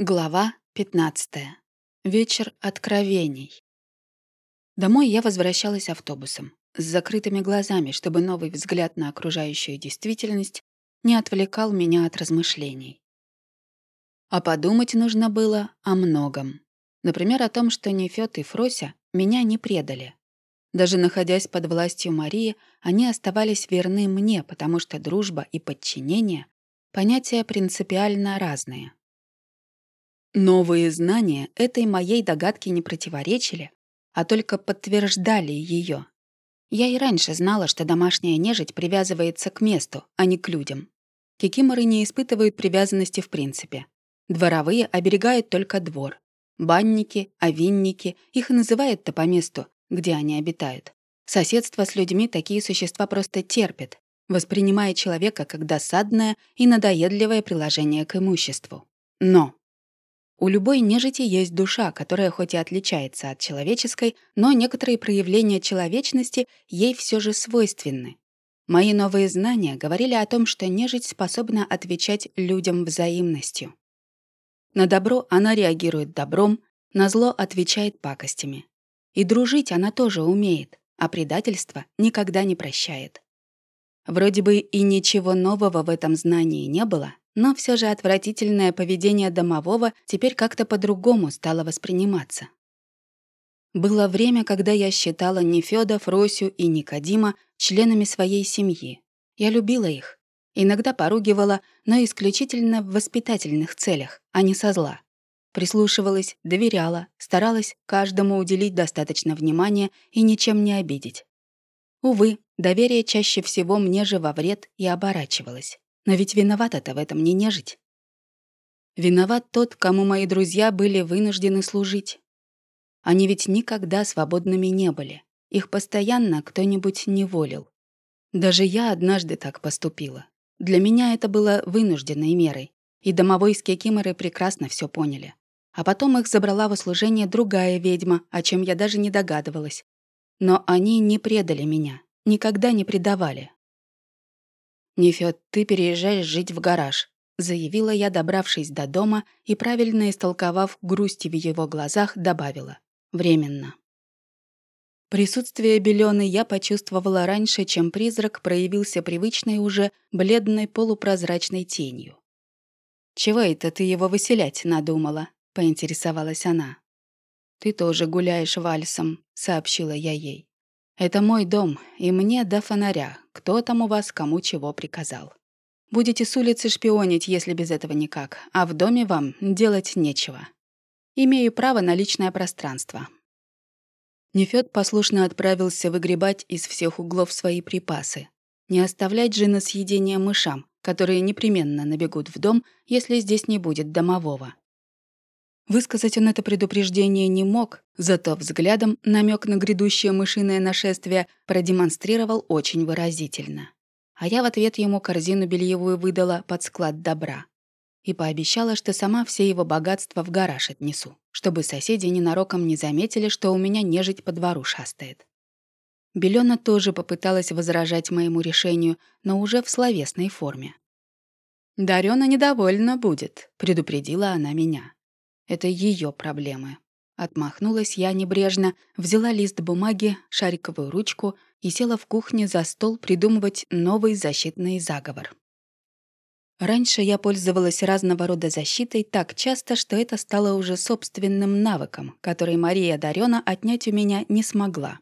Глава 15. Вечер откровений. Домой я возвращалась автобусом, с закрытыми глазами, чтобы новый взгляд на окружающую действительность не отвлекал меня от размышлений. А подумать нужно было о многом. Например, о том, что Нефёд и Фрося меня не предали. Даже находясь под властью Марии, они оставались верны мне, потому что дружба и подчинение — понятия принципиально разные. Новые знания этой моей догадке не противоречили, а только подтверждали ее. Я и раньше знала, что домашняя нежить привязывается к месту, а не к людям. Кикиморы не испытывают привязанности в принципе. Дворовые оберегают только двор. Банники, овинники, их называют-то по месту, где они обитают. Соседство с людьми такие существа просто терпят, воспринимая человека как досадное и надоедливое приложение к имуществу. Но у любой нежити есть душа, которая хоть и отличается от человеческой, но некоторые проявления человечности ей все же свойственны. Мои новые знания говорили о том, что нежить способна отвечать людям взаимностью. На добро она реагирует добром, на зло отвечает пакостями. И дружить она тоже умеет, а предательство никогда не прощает. Вроде бы и ничего нового в этом знании не было, но все же отвратительное поведение домового теперь как-то по-другому стало восприниматься. Было время, когда я считала Нефёда, Фросю и Никодима членами своей семьи. Я любила их. Иногда поругивала, но исключительно в воспитательных целях, а не со зла. Прислушивалась, доверяла, старалась каждому уделить достаточно внимания и ничем не обидеть. Увы, доверие чаще всего мне же во вред и оборачивалось. Но ведь виновата-то в этом не нежить. Виноват тот, кому мои друзья были вынуждены служить. Они ведь никогда свободными не были. Их постоянно кто-нибудь неволил. Даже я однажды так поступила. Для меня это было вынужденной мерой. И домовой с кикиморы прекрасно все поняли. А потом их забрала в услужение другая ведьма, о чем я даже не догадывалась. Но они не предали меня, никогда не предавали. «Нефёд, ты переезжаешь жить в гараж», — заявила я, добравшись до дома и, правильно истолковав грусти в его глазах, добавила. «Временно». Присутствие Белёны я почувствовала раньше, чем призрак проявился привычной уже бледной полупрозрачной тенью. «Чего это ты его выселять надумала?» — поинтересовалась она. «Ты тоже гуляешь вальсом», — сообщила я ей. Это мой дом, и мне до фонаря. Кто там у вас кому чего приказал. Будете с улицы шпионить, если без этого никак, а в доме вам делать нечего. Имею право на личное пространство». Нефёд послушно отправился выгребать из всех углов свои припасы. Не оставлять же на съедение мышам, которые непременно набегут в дом, если здесь не будет домового. Высказать он это предупреждение не мог, зато взглядом намек на грядущее мышиное нашествие продемонстрировал очень выразительно. А я в ответ ему корзину бельевую выдала под склад добра. И пообещала, что сама все его богатства в гараж отнесу, чтобы соседи ненароком не заметили, что у меня нежить по двору шастает. Белена тоже попыталась возражать моему решению, но уже в словесной форме. «Дарёна недовольна будет», — предупредила она меня. Это ее проблемы. Отмахнулась я небрежно, взяла лист бумаги, шариковую ручку и села в кухне за стол придумывать новый защитный заговор. Раньше я пользовалась разного рода защитой так часто, что это стало уже собственным навыком, который Мария Дарёна отнять у меня не смогла.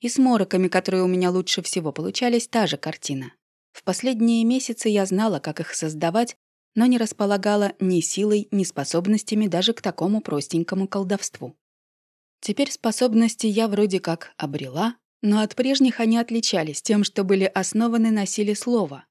И с мороками, которые у меня лучше всего получались, та же картина. В последние месяцы я знала, как их создавать, но не располагала ни силой, ни способностями даже к такому простенькому колдовству. Теперь способности я вроде как обрела, но от прежних они отличались тем, что были основаны на силе слова.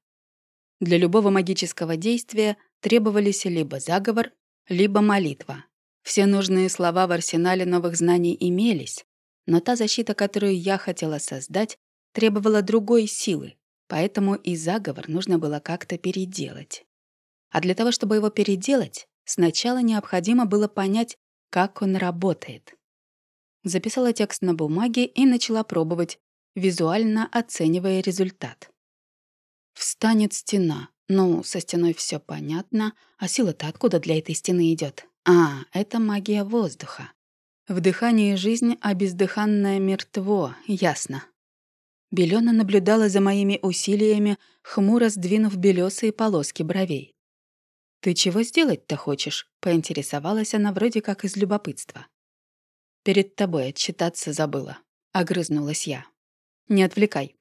Для любого магического действия требовались либо заговор, либо молитва. Все нужные слова в арсенале новых знаний имелись, но та защита, которую я хотела создать, требовала другой силы, поэтому и заговор нужно было как-то переделать. А для того, чтобы его переделать, сначала необходимо было понять, как он работает. Записала текст на бумаге и начала пробовать, визуально оценивая результат. Встанет стена, Ну, со стеной все понятно, а сила-то откуда для этой стены идет? А, это магия воздуха. В дыхании жизнь, а бездыханное мертво, ясно. Белена наблюдала за моими усилиями, хмуро сдвинув белесые полоски бровей. «Ты чего сделать-то хочешь?» — поинтересовалась она вроде как из любопытства. «Перед тобой отчитаться забыла», — огрызнулась я. «Не отвлекай».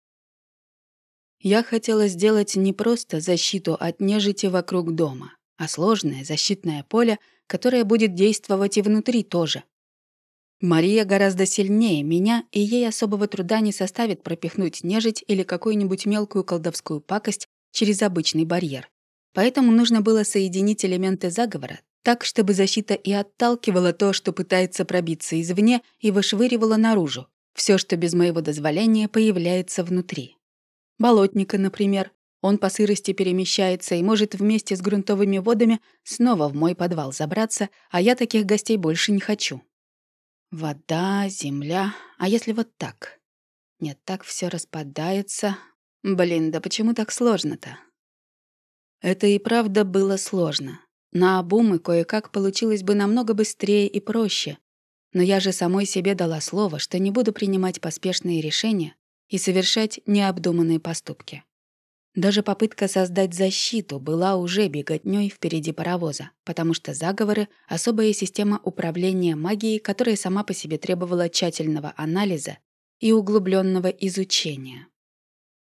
Я хотела сделать не просто защиту от нежити вокруг дома, а сложное защитное поле, которое будет действовать и внутри тоже. Мария гораздо сильнее меня, и ей особого труда не составит пропихнуть нежить или какую-нибудь мелкую колдовскую пакость через обычный барьер. Поэтому нужно было соединить элементы заговора так, чтобы защита и отталкивала то, что пытается пробиться извне, и вышвыривала наружу все, что без моего дозволения появляется внутри. Болотника, например. Он по сырости перемещается и может вместе с грунтовыми водами снова в мой подвал забраться, а я таких гостей больше не хочу. Вода, земля. А если вот так? Нет, так все распадается. Блин, да почему так сложно-то? Это и правда было сложно. На обум и кое-как получилось бы намного быстрее и проще. Но я же самой себе дала слово, что не буду принимать поспешные решения и совершать необдуманные поступки. Даже попытка создать защиту была уже беготнёй впереди паровоза, потому что заговоры — особая система управления магией, которая сама по себе требовала тщательного анализа и углубленного изучения.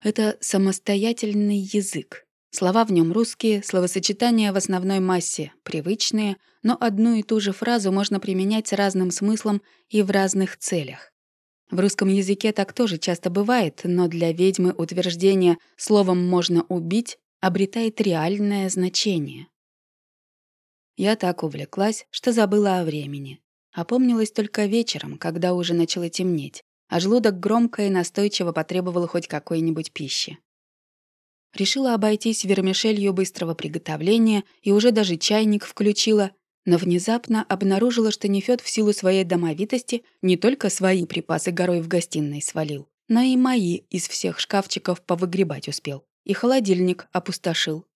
Это самостоятельный язык. Слова в нем русские, словосочетания в основной массе привычные, но одну и ту же фразу можно применять с разным смыслом и в разных целях. В русском языке так тоже часто бывает, но для ведьмы утверждение «словом можно убить» обретает реальное значение. Я так увлеклась, что забыла о времени. Опомнилась только вечером, когда уже начало темнеть, а желудок громко и настойчиво потребовал хоть какой-нибудь пищи. Решила обойтись вермишелью быстрого приготовления и уже даже чайник включила, но внезапно обнаружила, что Нефёд в силу своей домовитости не только свои припасы горой в гостиной свалил, но и мои из всех шкафчиков повыгребать успел. И холодильник опустошил.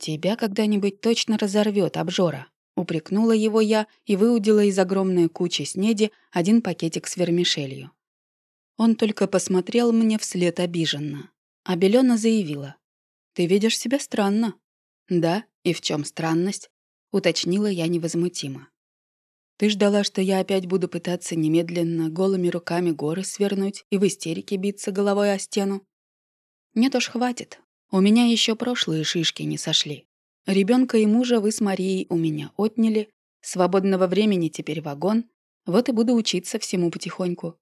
«Тебя когда-нибудь точно разорвет, обжора», — упрекнула его я и выудила из огромной кучи снеди один пакетик с вермишелью. Он только посмотрел мне вслед обиженно. А Белена заявила. «Ты видишь себя странно». «Да, и в чем странность?» уточнила я невозмутимо. Ты ждала, что я опять буду пытаться немедленно голыми руками горы свернуть и в истерике биться головой о стену? Нет уж, хватит. У меня еще прошлые шишки не сошли. Ребенка и мужа вы с Марией у меня отняли, свободного времени теперь вагон, вот и буду учиться всему потихоньку.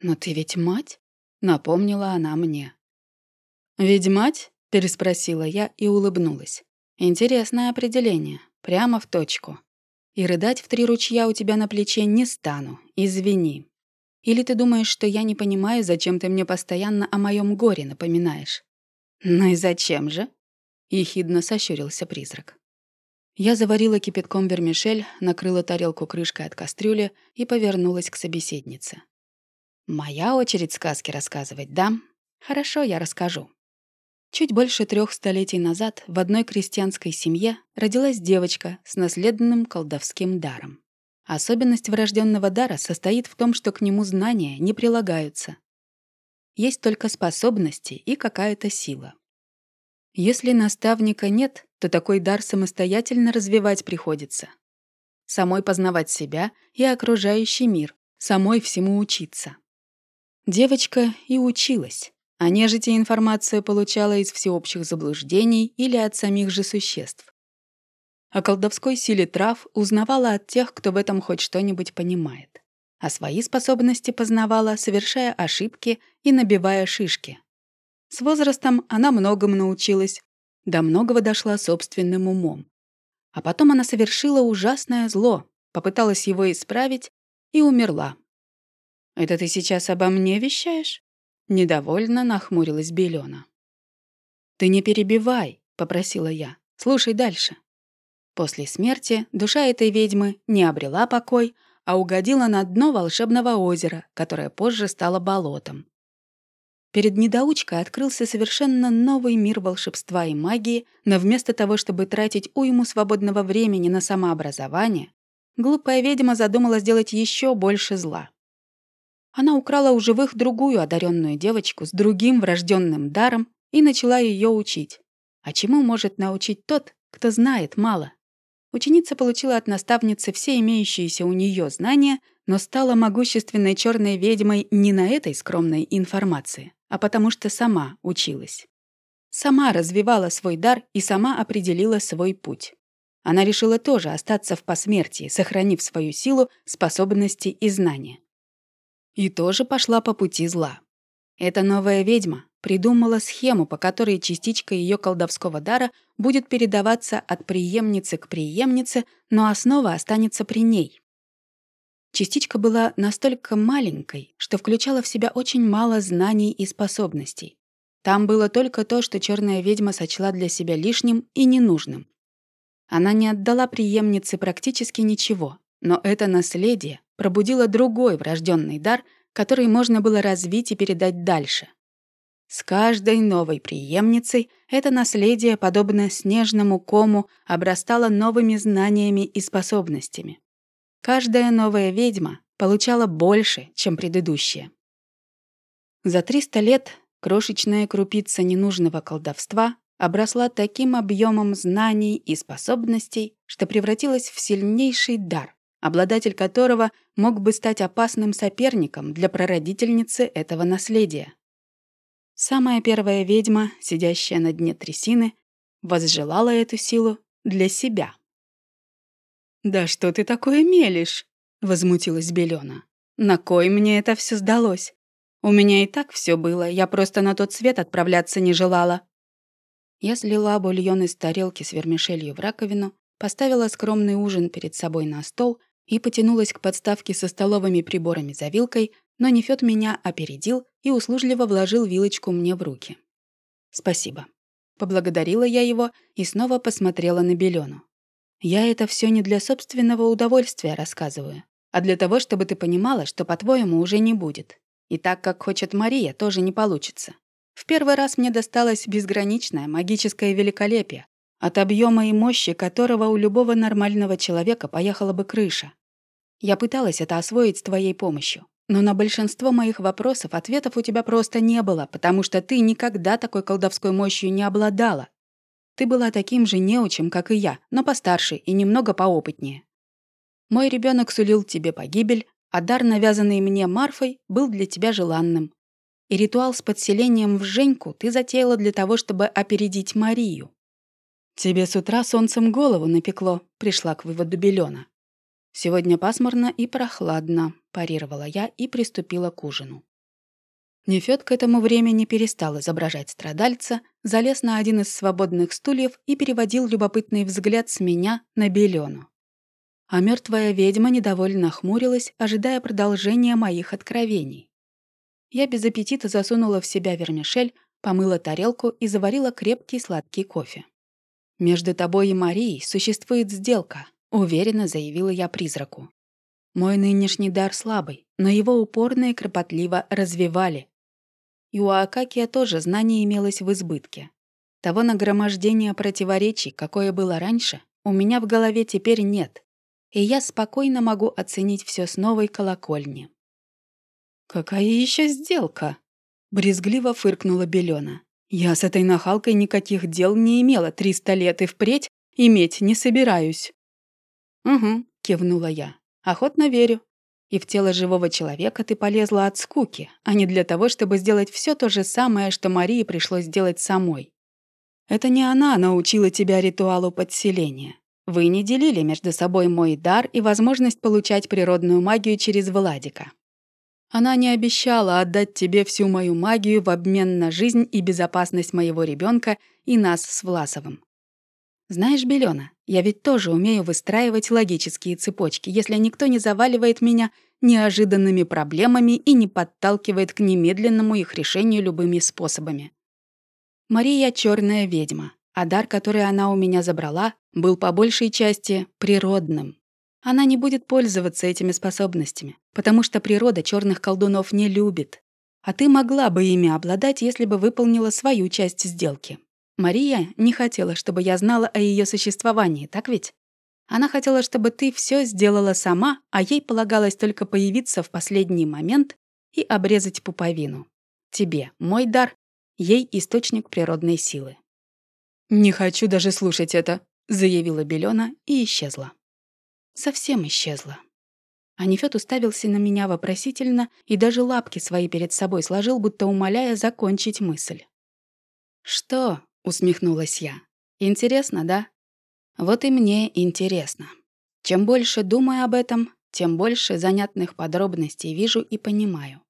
Но ты ведь мать? Напомнила она мне. «Ведь мать?» — переспросила я и улыбнулась. Интересное определение. Прямо в точку. И рыдать в три ручья у тебя на плече не стану, извини. Или ты думаешь, что я не понимаю, зачем ты мне постоянно о моем горе напоминаешь? Ну и зачем же? Ехидно сощурился призрак. Я заварила кипятком вермишель, накрыла тарелку крышкой от кастрюли и повернулась к собеседнице. «Моя очередь сказки рассказывать, да? Хорошо, я расскажу. Чуть больше трех столетий назад в одной крестьянской семье родилась девочка с наследным колдовским даром. Особенность врожденного дара состоит в том, что к нему знания не прилагаются. Есть только способности и какая-то сила. Если наставника нет, то такой дар самостоятельно развивать приходится. Самой познавать себя и окружающий мир, самой всему учиться. Девочка и училась. А нежити информацию получала из всеобщих заблуждений или от самих же существ. О колдовской силе трав узнавала от тех, кто в этом хоть что-нибудь понимает. А свои способности познавала, совершая ошибки и набивая шишки. С возрастом она многому научилась, до многого дошла собственным умом. А потом она совершила ужасное зло, попыталась его исправить и умерла. «Это ты сейчас обо мне вещаешь?» Недовольно нахмурилась Белена. «Ты не перебивай», — попросила я. «Слушай дальше». После смерти душа этой ведьмы не обрела покой, а угодила на дно волшебного озера, которое позже стало болотом. Перед недоучкой открылся совершенно новый мир волшебства и магии, но вместо того, чтобы тратить уйму свободного времени на самообразование, глупая ведьма задумала сделать еще больше зла. Она украла у живых другую одаренную девочку с другим врожденным даром и начала ее учить. А чему может научить тот, кто знает мало? Ученица получила от наставницы все имеющиеся у нее знания, но стала могущественной черной ведьмой не на этой скромной информации, а потому что сама училась. Сама развивала свой дар и сама определила свой путь. Она решила тоже остаться в посмертии, сохранив свою силу, способности и знания. И тоже пошла по пути зла. Эта новая ведьма придумала схему, по которой частичка ее колдовского дара будет передаваться от преемницы к преемнице, но основа останется при ней. Частичка была настолько маленькой, что включала в себя очень мало знаний и способностей. Там было только то, что черная ведьма сочла для себя лишним и ненужным. Она не отдала преемнице практически ничего, но это наследие пробудило другой врожденный дар, который можно было развить и передать дальше. С каждой новой преемницей это наследие, подобно снежному кому, обрастало новыми знаниями и способностями. Каждая новая ведьма получала больше, чем предыдущая. За 300 лет крошечная крупица ненужного колдовства обросла таким объемом знаний и способностей, что превратилась в сильнейший дар, обладатель которого мог бы стать опасным соперником для прародительницы этого наследия. Самая первая ведьма, сидящая на дне трясины, возжелала эту силу для себя. «Да что ты такое мелешь?» — возмутилась Белена. «На кой мне это все сдалось? У меня и так все было, я просто на тот свет отправляться не желала». Я слила бульон из тарелки с вермишелью в раковину, поставила скромный ужин перед собой на стол и потянулась к подставке со столовыми приборами за вилкой, но Нефёд меня опередил и услужливо вложил вилочку мне в руки. «Спасибо». Поблагодарила я его и снова посмотрела на Белену. «Я это все не для собственного удовольствия рассказываю, а для того, чтобы ты понимала, что, по-твоему, уже не будет. И так, как хочет Мария, тоже не получится. В первый раз мне досталось безграничное магическое великолепие, от объема и мощи которого у любого нормального человека поехала бы крыша. Я пыталась это освоить с твоей помощью. Но на большинство моих вопросов ответов у тебя просто не было, потому что ты никогда такой колдовской мощью не обладала. Ты была таким же неучем, как и я, но постарше и немного поопытнее. Мой ребенок сулил тебе погибель, а дар, навязанный мне Марфой, был для тебя желанным. И ритуал с подселением в Женьку ты затеяла для того, чтобы опередить Марию. Тебе с утра солнцем голову напекло, пришла к выводу Белена. Сегодня пасмурно и прохладно, парировала я и приступила к ужину. Нефёд к этому времени перестал изображать страдальца, залез на один из свободных стульев и переводил любопытный взгляд с меня на Белену. А мертвая ведьма недовольно хмурилась, ожидая продолжения моих откровений. Я без аппетита засунула в себя вермишель, помыла тарелку и заварила крепкий сладкий кофе. «Между тобой и Марией существует сделка», — уверенно заявила я призраку. «Мой нынешний дар слабый, но его упорно и кропотливо развивали. И у Акакия тоже знание имелось в избытке. Того нагромождения противоречий, какое было раньше, у меня в голове теперь нет, и я спокойно могу оценить все с новой колокольни. «Какая еще сделка?» — брезгливо фыркнула Белена. «Я с этой нахалкой никаких дел не имела триста лет и впредь иметь не собираюсь». «Угу», — кивнула я. «Охотно верю. И в тело живого человека ты полезла от скуки, а не для того, чтобы сделать все то же самое, что Марии пришлось сделать самой. Это не она научила тебя ритуалу подселения. Вы не делили между собой мой дар и возможность получать природную магию через Владика. Она не обещала отдать тебе всю мою магию в обмен на жизнь и безопасность моего ребенка и нас с Власовым. Знаешь, Белена, я ведь тоже умею выстраивать логические цепочки, если никто не заваливает меня неожиданными проблемами и не подталкивает к немедленному их решению любыми способами. Мария — черная ведьма, а дар, который она у меня забрала, был по большей части природным. Она не будет пользоваться этими способностями, потому что природа черных колдунов не любит. А ты могла бы ими обладать, если бы выполнила свою часть сделки. Мария не хотела, чтобы я знала о ее существовании, так ведь? Она хотела, чтобы ты все сделала сама, а ей полагалось только появиться в последний момент и обрезать пуповину. Тебе мой дар, ей источник природной силы. «Не хочу даже слушать это», — заявила Белена и исчезла. Совсем исчезла. Анифет уставился на меня вопросительно и даже лапки свои перед собой сложил, будто умоляя закончить мысль. «Что?» — усмехнулась я. «Интересно, да?» «Вот и мне интересно. Чем больше думаю об этом, тем больше занятных подробностей вижу и понимаю.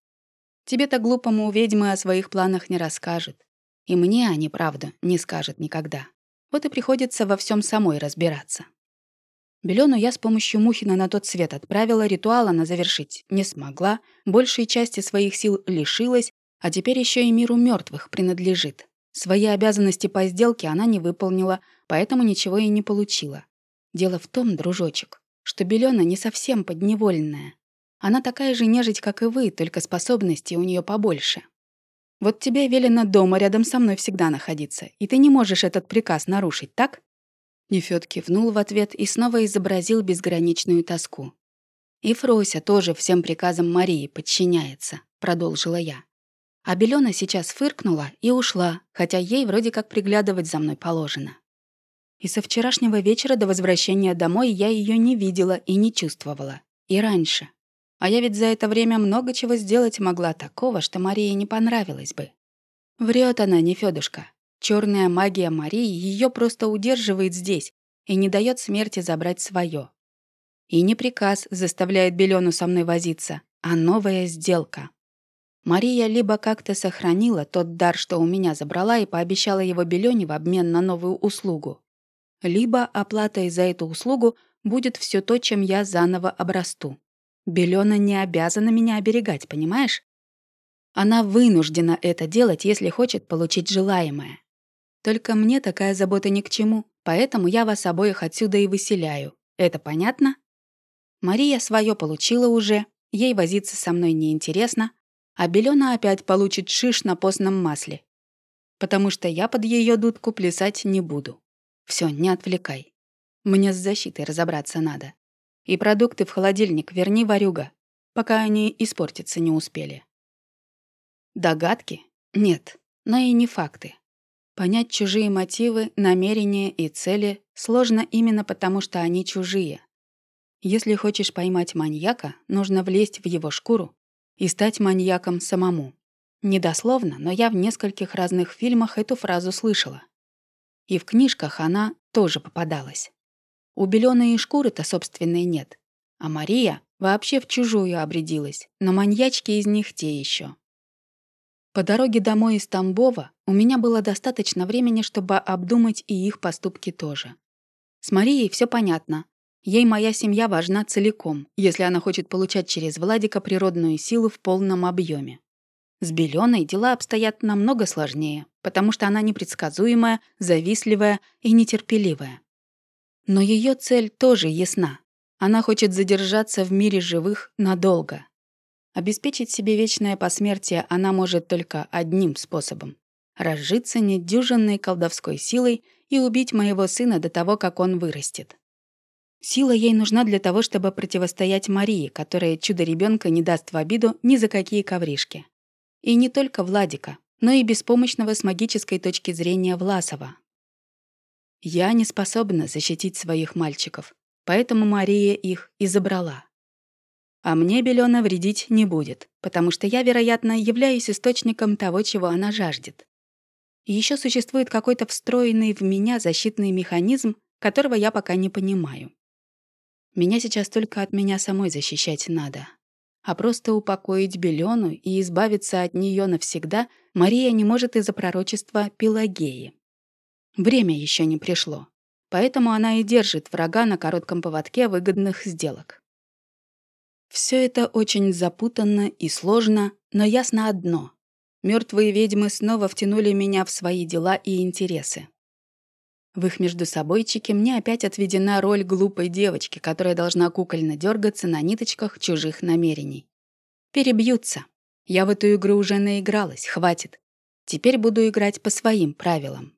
Тебе-то глупому ведьмы о своих планах не расскажет. И мне они, правда, не скажет никогда. Вот и приходится во всем самой разбираться. Белену я с помощью Мухина на тот свет отправила, ритуал она завершить не смогла, большей части своих сил лишилась, а теперь еще и миру мертвых принадлежит. Свои обязанности по сделке она не выполнила, поэтому ничего и не получила. Дело в том, дружочек, что Белена не совсем подневольная. Она такая же нежить, как и вы, только способностей у нее побольше. Вот тебе велено дома рядом со мной всегда находиться, и ты не можешь этот приказ нарушить, так?» Нефёд кивнул в ответ и снова изобразил безграничную тоску. «И Фрося тоже всем приказам Марии подчиняется», — продолжила я. А Белена сейчас фыркнула и ушла, хотя ей вроде как приглядывать за мной положено. И со вчерашнего вечера до возвращения домой я ее не видела и не чувствовала. И раньше. А я ведь за это время много чего сделать могла такого, что Марии не понравилось бы. Врет она, не Федушка. Черная магия Марии ее просто удерживает здесь и не дает смерти забрать свое. И не приказ заставляет Белену со мной возиться, а новая сделка. Мария либо как-то сохранила тот дар, что у меня забрала, и пообещала его Белёне в обмен на новую услугу. Либо оплатой за эту услугу будет все то, чем я заново обрасту. Белена не обязана меня оберегать, понимаешь? Она вынуждена это делать, если хочет получить желаемое. Только мне такая забота ни к чему, поэтому я вас обоих отсюда и выселяю. Это понятно? Мария свое получила уже, ей возиться со мной неинтересно, а Белена опять получит шиш на постном масле. Потому что я под ее дудку плясать не буду. Все, не отвлекай. Мне с защитой разобраться надо. И продукты в холодильник верни, варюга, пока они испортиться не успели. Догадки? Нет, но и не факты. Понять чужие мотивы, намерения и цели сложно именно потому, что они чужие. Если хочешь поймать маньяка, нужно влезть в его шкуру и стать маньяком самому. Недословно, но я в нескольких разных фильмах эту фразу слышала. И в книжках она тоже попадалась. У Белёны и шкуры-то собственной нет. А Мария вообще в чужую обрядилась, но маньячки из них те еще. По дороге домой из Тамбова у меня было достаточно времени, чтобы обдумать и их поступки тоже. С Марией все понятно. Ей моя семья важна целиком, если она хочет получать через Владика природную силу в полном объеме. С Белёной дела обстоят намного сложнее, потому что она непредсказуемая, завистливая и нетерпеливая. Но ее цель тоже ясна. Она хочет задержаться в мире живых надолго. Обеспечить себе вечное посмертие она может только одним способом — разжиться недюжинной колдовской силой и убить моего сына до того, как он вырастет. Сила ей нужна для того, чтобы противостоять Марии, которая чудо ребенка не даст в обиду ни за какие ковришки. И не только Владика, но и беспомощного с магической точки зрения Власова, я не способна защитить своих мальчиков, поэтому Мария их и забрала. А мне Белена вредить не будет, потому что я, вероятно, являюсь источником того, чего она жаждет. Еще существует какой-то встроенный в меня защитный механизм, которого я пока не понимаю. Меня сейчас только от меня самой защищать надо. А просто упокоить Белену и избавиться от нее навсегда Мария не может из-за пророчества Пелагеи. Время еще не пришло. Поэтому она и держит врага на коротком поводке выгодных сделок. Все это очень запутанно и сложно, но ясно одно. Мертвые ведьмы снова втянули меня в свои дела и интересы. В их междусобойчике мне опять отведена роль глупой девочки, которая должна кукольно дергаться на ниточках чужих намерений. Перебьются. Я в эту игру уже наигралась, хватит. Теперь буду играть по своим правилам.